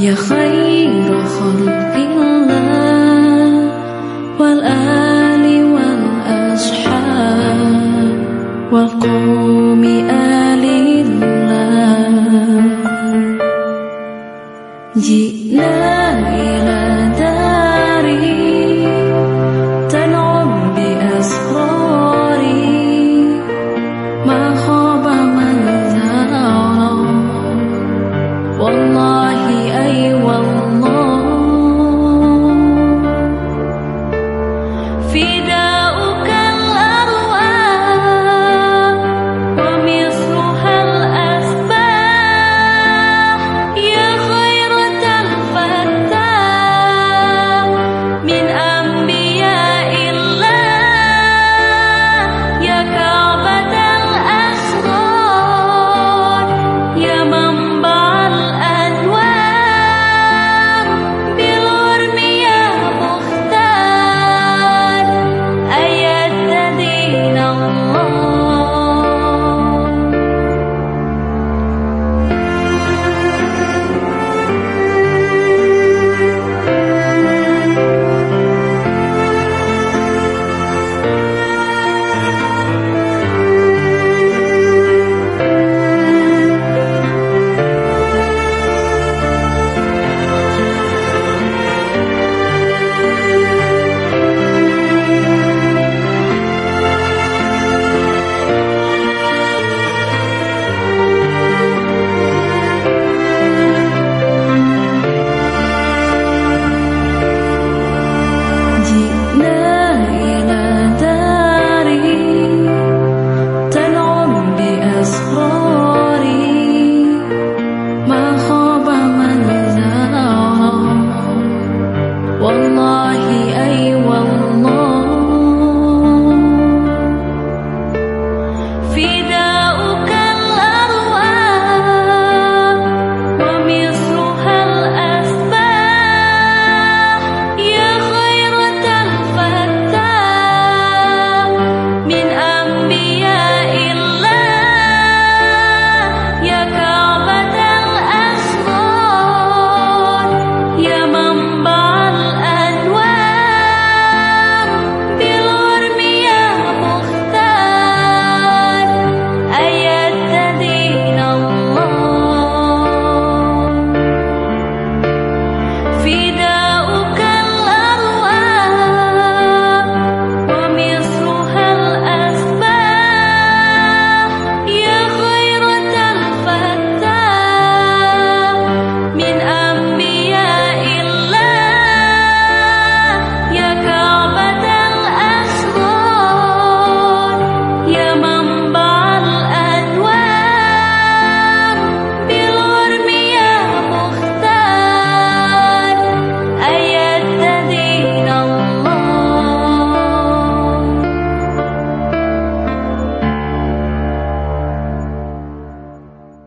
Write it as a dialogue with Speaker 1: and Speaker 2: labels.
Speaker 1: يا خير خلق الله